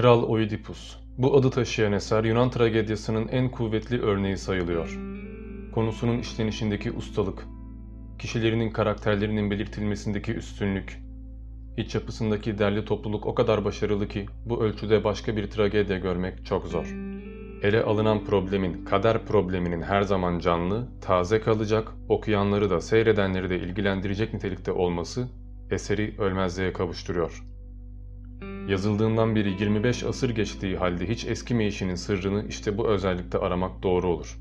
Kral Oidipus. Bu adı taşıyan eser Yunan tragedyasının en kuvvetli örneği sayılıyor. Konusunun işlenişindeki ustalık, kişilerinin karakterlerinin belirtilmesindeki üstünlük, iç yapısındaki derli topluluk o kadar başarılı ki bu ölçüde başka bir tragedya görmek çok zor. Ele alınan problemin, kader probleminin her zaman canlı, taze kalacak, okuyanları da seyredenleri de ilgilendirecek nitelikte olması eseri ölmezliğe kavuşturuyor.'' Yazıldığından beri 25 asır geçtiği halde hiç eskimeyişinin sırrını işte bu özellikte aramak doğru olur.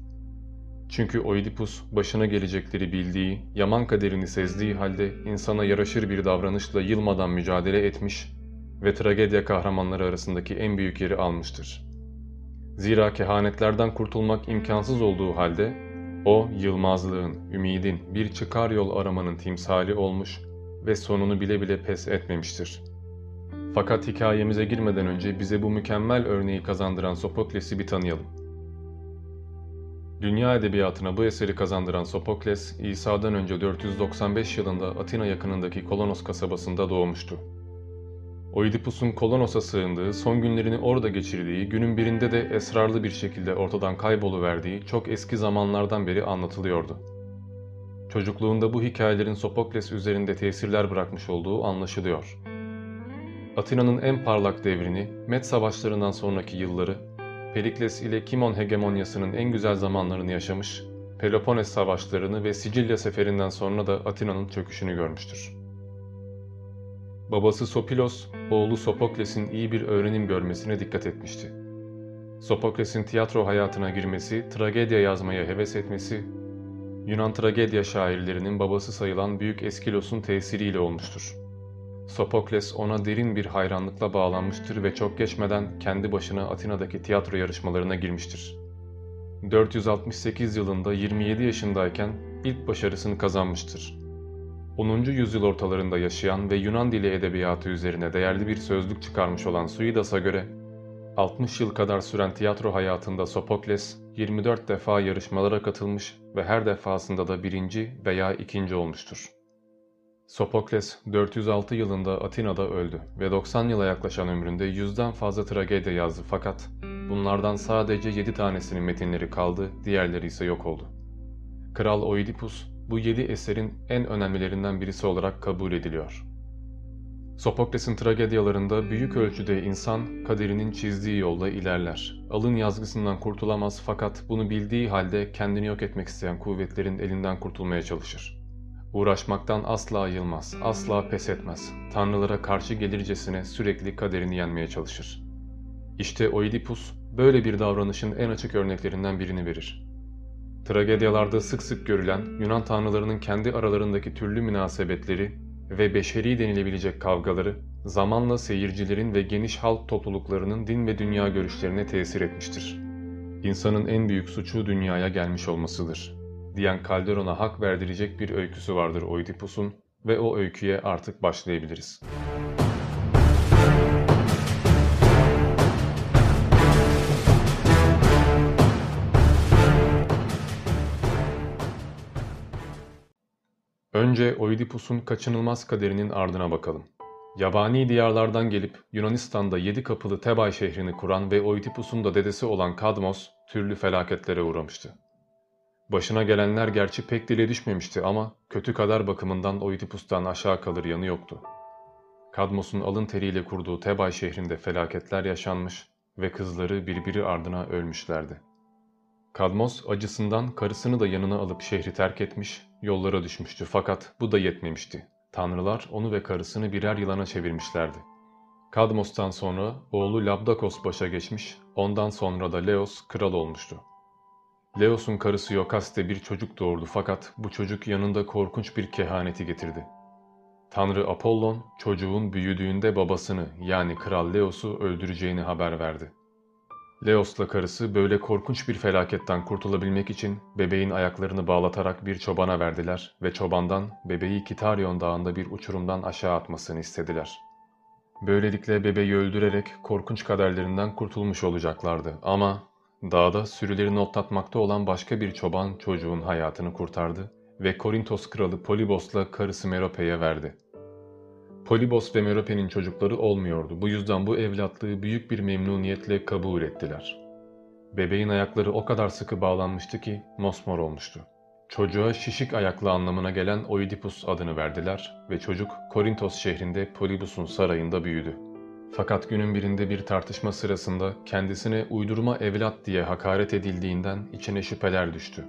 Çünkü Oidipus başına gelecekleri bildiği, yaman kaderini sezdiği halde insana yaraşır bir davranışla yılmadan mücadele etmiş ve tragedya kahramanları arasındaki en büyük yeri almıştır. Zira kehanetlerden kurtulmak imkansız olduğu halde o yılmazlığın, ümidin, bir çıkar yol aramanın timsali olmuş ve sonunu bile bile pes etmemiştir.'' Fakat hikayemize girmeden önce bize bu mükemmel örneği kazandıran Sopokles'i bir tanıyalım. Dünya edebiyatına bu eseri kazandıran Sopokles, İsa'dan önce 495 yılında Atina yakınındaki Kolonos kasabasında doğmuştu. Oidipus'un Kolonos'a sığındığı, son günlerini orada geçirdiği, günün birinde de esrarlı bir şekilde ortadan kayboluverdiği çok eski zamanlardan beri anlatılıyordu. Çocukluğunda bu hikayelerin Sopokles üzerinde tesirler bırakmış olduğu anlaşılıyor. Atina'nın en parlak devrini, Met savaşlarından sonraki yılları, Perikles ile Kimon hegemonyasının en güzel zamanlarını yaşamış, Peloponnes savaşlarını ve Sicilya seferinden sonra da Atina'nın çöküşünü görmüştür. Babası Sopilos, oğlu Sopokles'in iyi bir öğrenim görmesine dikkat etmişti. Sopokles'in tiyatro hayatına girmesi, tragedya yazmaya heves etmesi, Yunan tragedya şairlerinin babası sayılan Büyük Eskilos'un tesiriyle olmuştur. Sopokles ona derin bir hayranlıkla bağlanmıştır ve çok geçmeden kendi başına Atina'daki tiyatro yarışmalarına girmiştir. 468 yılında 27 yaşındayken ilk başarısını kazanmıştır. 10. yüzyıl ortalarında yaşayan ve Yunan dili edebiyatı üzerine değerli bir sözlük çıkarmış olan Suidas'a göre 60 yıl kadar süren tiyatro hayatında Sopokles 24 defa yarışmalara katılmış ve her defasında da birinci veya ikinci olmuştur. Sopokles 406 yılında Atina'da öldü ve 90 yıla yaklaşan ömründe yüzden fazla tragedya yazdı fakat bunlardan sadece 7 tanesinin metinleri kaldı, diğerleri ise yok oldu. Kral Oidipus bu 7 eserin en önemlilerinden birisi olarak kabul ediliyor. Sopokles'in tragedyalarında büyük ölçüde insan kaderinin çizdiği yolda ilerler. Alın yazgısından kurtulamaz fakat bunu bildiği halde kendini yok etmek isteyen kuvvetlerin elinden kurtulmaya çalışır. Uğraşmaktan asla ayılmaz, asla pes etmez. Tanrılara karşı gelircesine sürekli kaderini yenmeye çalışır. İşte Oidipus böyle bir davranışın en açık örneklerinden birini verir. Tragedyalarda sık sık görülen Yunan tanrılarının kendi aralarındaki türlü münasebetleri ve beşeri denilebilecek kavgaları zamanla seyircilerin ve geniş halk topluluklarının din ve dünya görüşlerine tesir etmiştir. İnsanın en büyük suçu dünyaya gelmiş olmasıdır diyen Calderon'a hak verdirecek bir öyküsü vardır Oidipus'un ve o öyküye artık başlayabiliriz. Önce Oidipus'un kaçınılmaz kaderinin ardına bakalım. Yabani diyarlardan gelip Yunanistan'da yedi kapılı Tebay şehrini kuran ve Oidipus'un da dedesi olan Kadmos türlü felaketlere uğramıştı. Başına gelenler gerçi pek dile düşmemişti ama kötü kadar bakımından Oidipus'tan aşağı kalır yanı yoktu. Kadmos'un alın teriyle kurduğu Tebay şehrinde felaketler yaşanmış ve kızları birbiri ardına ölmüşlerdi. Kadmos acısından karısını da yanına alıp şehri terk etmiş, yollara düşmüştü fakat bu da yetmemişti. Tanrılar onu ve karısını birer yılana çevirmişlerdi. Kadmos'tan sonra oğlu Labdakos başa geçmiş, ondan sonra da Leos kral olmuştu. Leos'un karısı Yokaste bir çocuk doğurdu fakat bu çocuk yanında korkunç bir kehaneti getirdi. Tanrı Apollon çocuğun büyüdüğünde babasını yani Kral Leos'u öldüreceğini haber verdi. Leos'la karısı böyle korkunç bir felaketten kurtulabilmek için bebeğin ayaklarını bağlatarak bir çobana verdiler ve çobandan bebeği Kitaryon dağında bir uçurumdan aşağı atmasını istediler. Böylelikle bebeği öldürerek korkunç kaderlerinden kurtulmuş olacaklardı ama Dağda sürülerini otlatmakta olan başka bir çoban çocuğun hayatını kurtardı ve Korintos kralı Polibos'la karısı Merope'ye verdi. Polibos ve Merope'nin çocukları olmuyordu. Bu yüzden bu evlatlığı büyük bir memnuniyetle kabul ettiler. Bebeğin ayakları o kadar sıkı bağlanmıştı ki mosmor olmuştu. Çocuğa şişik ayaklı anlamına gelen Oidipus adını verdiler ve çocuk Korintos şehrinde Polibus'un sarayında büyüdü. Fakat günün birinde bir tartışma sırasında kendisine uydurma evlat diye hakaret edildiğinden içine şüpheler düştü.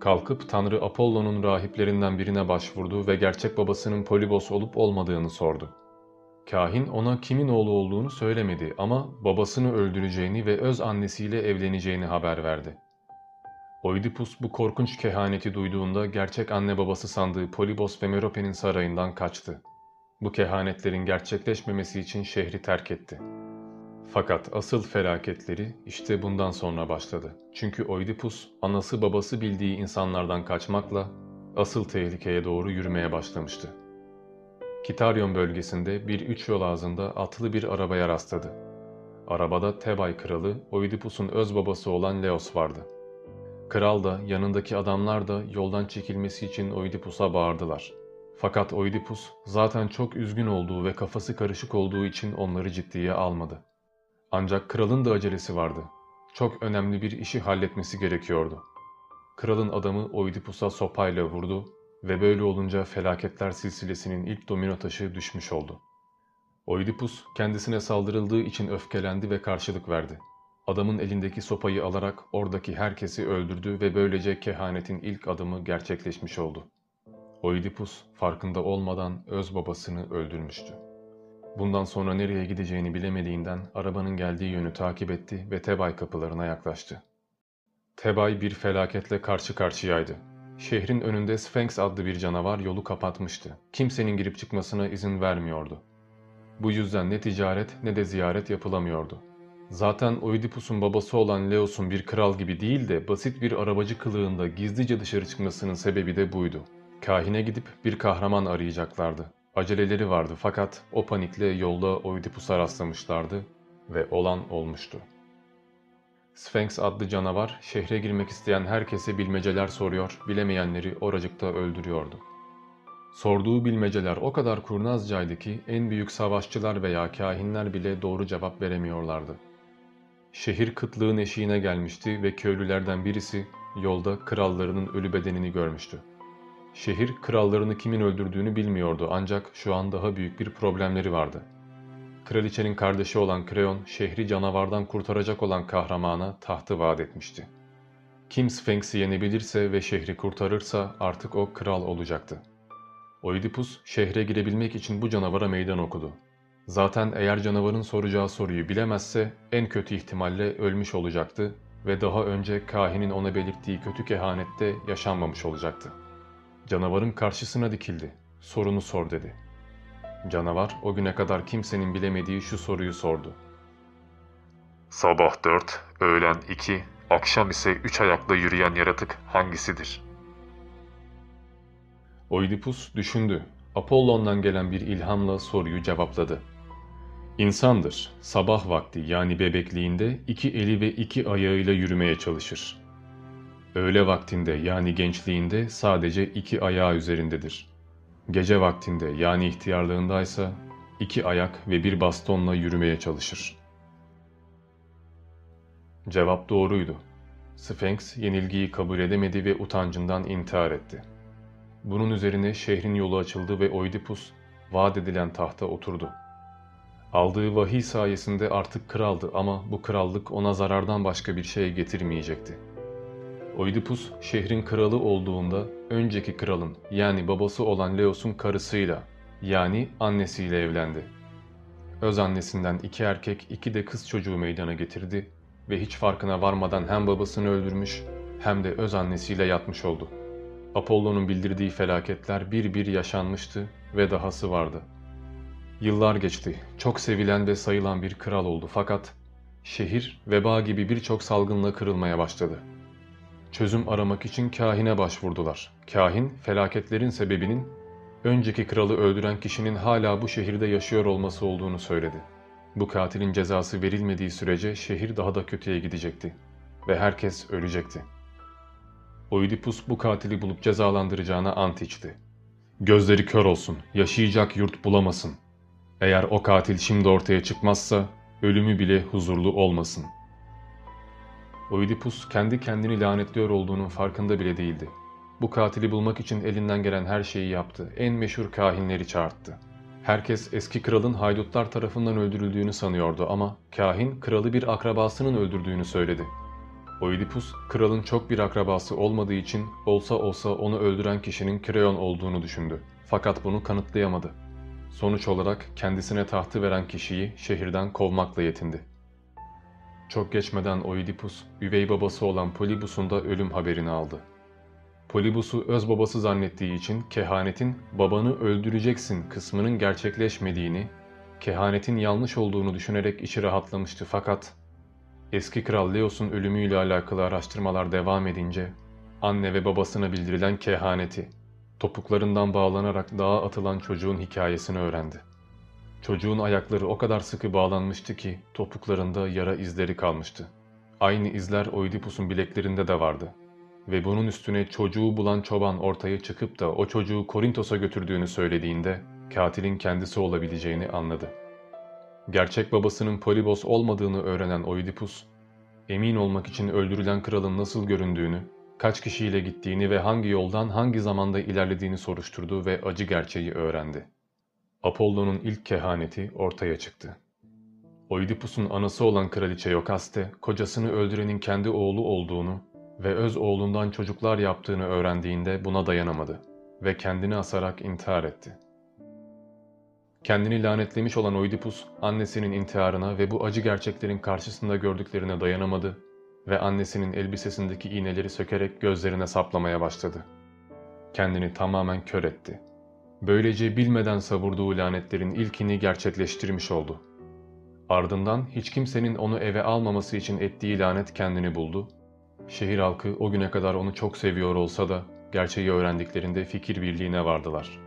Kalkıp Tanrı Apollo'nun rahiplerinden birine başvurdu ve gerçek babasının Polibos olup olmadığını sordu. Kahin ona kimin oğlu olduğunu söylemedi ama babasını öldüreceğini ve öz annesiyle evleneceğini haber verdi. Oidipus bu korkunç kehaneti duyduğunda gerçek anne babası sandığı Polibos ve Merope'nin sarayından kaçtı. Bu kehanetlerin gerçekleşmemesi için şehri terk etti. Fakat asıl felaketleri işte bundan sonra başladı. Çünkü Oidipus anası babası bildiği insanlardan kaçmakla asıl tehlikeye doğru yürümeye başlamıştı. Kitaryon bölgesinde bir üç yol ağzında atlı bir arabaya rastladı. Arabada Tebay kralı Oidipus'un öz babası olan Leos vardı. Kral da yanındaki adamlar da yoldan çekilmesi için Oidipus'a bağırdılar. Fakat Oidipus zaten çok üzgün olduğu ve kafası karışık olduğu için onları ciddiye almadı. Ancak kralın da acelesi vardı. Çok önemli bir işi halletmesi gerekiyordu. Kralın adamı Oidipus'a sopayla vurdu ve böyle olunca felaketler silsilesinin ilk domino taşı düşmüş oldu. Oidipus kendisine saldırıldığı için öfkelendi ve karşılık verdi. Adamın elindeki sopayı alarak oradaki herkesi öldürdü ve böylece kehanetin ilk adımı gerçekleşmiş oldu. Oidipus farkında olmadan öz babasını öldürmüştü. Bundan sonra nereye gideceğini bilemediğinden arabanın geldiği yönü takip etti ve Tebay kapılarına yaklaştı. Tebay bir felaketle karşı karşıyaydı. Şehrin önünde Sphinx adlı bir canavar yolu kapatmıştı. Kimsenin girip çıkmasına izin vermiyordu. Bu yüzden ne ticaret ne de ziyaret yapılamıyordu. Zaten Oidipus'un babası olan Leos'un bir kral gibi değil de basit bir arabacı kılığında gizlice dışarı çıkmasının sebebi de buydu. Kahine gidip bir kahraman arayacaklardı. Aceleleri vardı fakat o panikle yolda Oidipus'a rastlamışlardı ve olan olmuştu. Sphinx adlı canavar şehre girmek isteyen herkese bilmeceler soruyor, bilemeyenleri oracıkta öldürüyordu. Sorduğu bilmeceler o kadar kurnazcaydı ki en büyük savaşçılar veya kahinler bile doğru cevap veremiyorlardı. Şehir kıtlığın eşiğine gelmişti ve köylülerden birisi yolda krallarının ölü bedenini görmüştü. Şehir krallarını kimin öldürdüğünü bilmiyordu ancak şu an daha büyük bir problemleri vardı. Kraliçenin kardeşi olan Kreon, şehri canavardan kurtaracak olan kahramana tahtı vaat etmişti. Kim Sphinx'i yenebilirse ve şehri kurtarırsa artık o kral olacaktı. Oidipus şehre girebilmek için bu canavara meydan okudu. Zaten eğer canavarın soracağı soruyu bilemezse en kötü ihtimalle ölmüş olacaktı ve daha önce kahinin ona belirttiği kötü kehanette yaşanmamış olacaktı. Canavarın karşısına dikildi. Sorunu sor dedi. Canavar o güne kadar kimsenin bilemediği şu soruyu sordu. Sabah 4, öğlen 2, akşam ise 3 ayakla yürüyen yaratık hangisidir? Oidipus düşündü. Apollon'dan gelen bir ilhamla soruyu cevapladı. İnsandır. Sabah vakti yani bebekliğinde iki eli ve iki ayağıyla yürümeye çalışır. Öğle vaktinde yani gençliğinde sadece iki ayağı üzerindedir. Gece vaktinde yani ihtiyarlığındaysa iki ayak ve bir bastonla yürümeye çalışır. Cevap doğruydu. Sphinx yenilgiyi kabul edemedi ve utancından intihar etti. Bunun üzerine şehrin yolu açıldı ve Oidipus vaat edilen tahta oturdu. Aldığı vahiy sayesinde artık kraldı ama bu krallık ona zarardan başka bir şey getirmeyecekti. Oidipus şehrin kralı olduğunda önceki kralın yani babası olan Leos'un karısıyla yani annesiyle evlendi. Öz annesinden iki erkek iki de kız çocuğu meydana getirdi ve hiç farkına varmadan hem babasını öldürmüş hem de öz annesiyle yatmış oldu. Apollo'nun bildirdiği felaketler bir bir yaşanmıştı ve dahası vardı. Yıllar geçti. Çok sevilen ve sayılan bir kral oldu fakat şehir veba gibi birçok salgınla kırılmaya başladı. Çözüm aramak için kahine başvurdular. Kahin, felaketlerin sebebinin önceki kralı öldüren kişinin hala bu şehirde yaşıyor olması olduğunu söyledi. Bu katilin cezası verilmediği sürece şehir daha da kötüye gidecekti ve herkes ölecekti. Oidipus bu katili bulup cezalandıracağına ant içti. Gözleri kör olsun, yaşayacak yurt bulamasın. Eğer o katil şimdi ortaya çıkmazsa ölümü bile huzurlu olmasın. Oidipus kendi kendini lanetliyor olduğunun farkında bile değildi. Bu katili bulmak için elinden gelen her şeyi yaptı. En meşhur kahinleri çağırttı. Herkes eski kralın haydutlar tarafından öldürüldüğünü sanıyordu ama kahin kralı bir akrabasının öldürdüğünü söyledi. Oidipus, kralın çok bir akrabası olmadığı için olsa olsa onu öldüren kişinin Kreon olduğunu düşündü. Fakat bunu kanıtlayamadı. Sonuç olarak kendisine tahtı veren kişiyi şehirden kovmakla yetindi. Çok geçmeden Oidipus, üvey babası olan Polybus'un da ölüm haberini aldı. Polybus'u öz babası zannettiği için kehanetin babanı öldüreceksin kısmının gerçekleşmediğini, kehanetin yanlış olduğunu düşünerek içi rahatlamıştı fakat eski kral Leos'un ölümüyle alakalı araştırmalar devam edince anne ve babasına bildirilen kehaneti, topuklarından bağlanarak dağa atılan çocuğun hikayesini öğrendi. Çocuğun ayakları o kadar sıkı bağlanmıştı ki topuklarında yara izleri kalmıştı. Aynı izler Oidipus'un bileklerinde de vardı ve bunun üstüne çocuğu bulan çoban ortaya çıkıp da o çocuğu Korintos'a götürdüğünü söylediğinde katilin kendisi olabileceğini anladı. Gerçek babasının Polibos olmadığını öğrenen Oidipus, emin olmak için öldürülen kralın nasıl göründüğünü, kaç kişiyle gittiğini ve hangi yoldan hangi zamanda ilerlediğini soruşturdu ve acı gerçeği öğrendi. Apollo'nun ilk kehaneti ortaya çıktı. Oidipus'un anası olan kraliçe Yokaste, kocasını öldürenin kendi oğlu olduğunu ve öz oğlundan çocuklar yaptığını öğrendiğinde buna dayanamadı ve kendini asarak intihar etti. Kendini lanetlemiş olan Oidipus, annesinin intiharına ve bu acı gerçeklerin karşısında gördüklerine dayanamadı ve annesinin elbisesindeki iğneleri sökerek gözlerine saplamaya başladı. Kendini tamamen kör etti. Böylece bilmeden savurduğu lanetlerin ilkini gerçekleştirmiş oldu. Ardından hiç kimsenin onu eve almaması için ettiği lanet kendini buldu Şehir halkı o güne kadar onu çok seviyor olsa da gerçeği öğrendiklerinde fikir birliğine vardılar.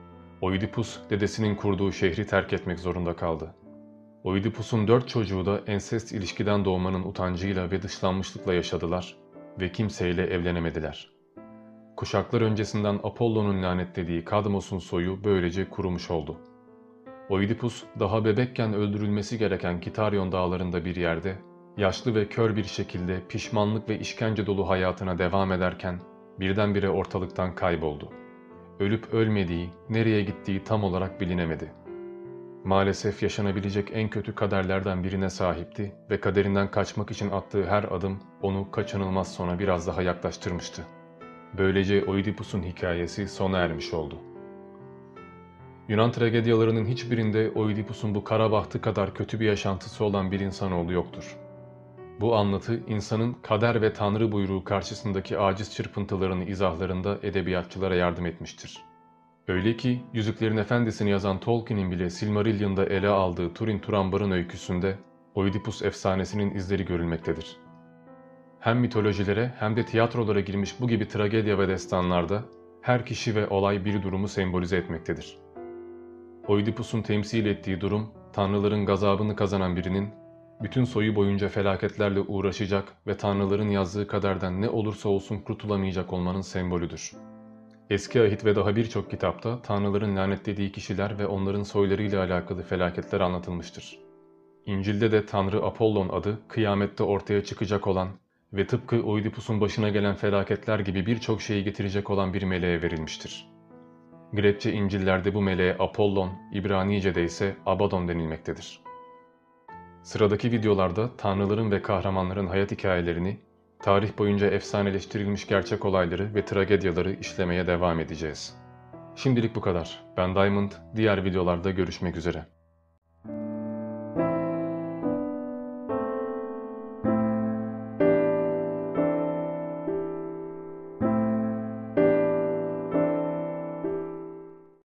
Oidipus dedesinin kurduğu şehri terk etmek zorunda kaldı. Oidipus'un dört çocuğu da ensest ilişkiden doğmanın utancıyla ve dışlanmışlıkla yaşadılar ve kimseyle evlenemediler. Kuşaklar öncesinden Apollo'nun lanetlediği Kadmos'un soyu böylece kurumuş oldu. Oidipus daha bebekken öldürülmesi gereken Kitaryon dağlarında bir yerde yaşlı ve kör bir şekilde pişmanlık ve işkence dolu hayatına devam ederken birdenbire ortalıktan kayboldu. Ölüp ölmediği, nereye gittiği tam olarak bilinemedi. Maalesef yaşanabilecek en kötü kaderlerden birine sahipti ve kaderinden kaçmak için attığı her adım onu kaçınılmaz sona biraz daha yaklaştırmıştı. Böylece Oidipus'un hikayesi sona ermiş oldu. Yunan tragedyalarının hiçbirinde Oidipus'un bu kara bahtı kadar kötü bir yaşantısı olan bir insanoğlu yoktur. Bu anlatı insanın kader ve tanrı buyruğu karşısındaki aciz çırpıntılarını izahlarında edebiyatçılara yardım etmiştir. Öyle ki Yüzüklerin Efendisi'ni yazan Tolkien'in bile Silmarillion'da ele aldığı Turin Turambar'ın öyküsünde Oidipus efsanesinin izleri görülmektedir. Hem mitolojilere hem de tiyatrolara girmiş bu gibi tragedya ve destanlarda her kişi ve olay bir durumu sembolize etmektedir. Oidipus'un temsil ettiği durum, tanrıların gazabını kazanan birinin bütün soyu boyunca felaketlerle uğraşacak ve tanrıların yazdığı kaderden ne olursa olsun kurtulamayacak olmanın sembolüdür. Eski ahit ve daha birçok kitapta tanrıların lanetlediği kişiler ve onların soylarıyla alakalı felaketler anlatılmıştır. İncil'de de Tanrı Apollon adı kıyamette ortaya çıkacak olan ve tıpkı Oidipus'un başına gelen felaketler gibi birçok şeyi getirecek olan bir meleğe verilmiştir. Grekçe İncil'lerde bu meleğe Apollon, İbranice'de ise Abaddon denilmektedir. Sıradaki videolarda tanrıların ve kahramanların hayat hikayelerini, tarih boyunca efsaneleştirilmiş gerçek olayları ve tragedyaları işlemeye devam edeceğiz. Şimdilik bu kadar. Ben Diamond, diğer videolarda görüşmek üzere.